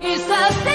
It's the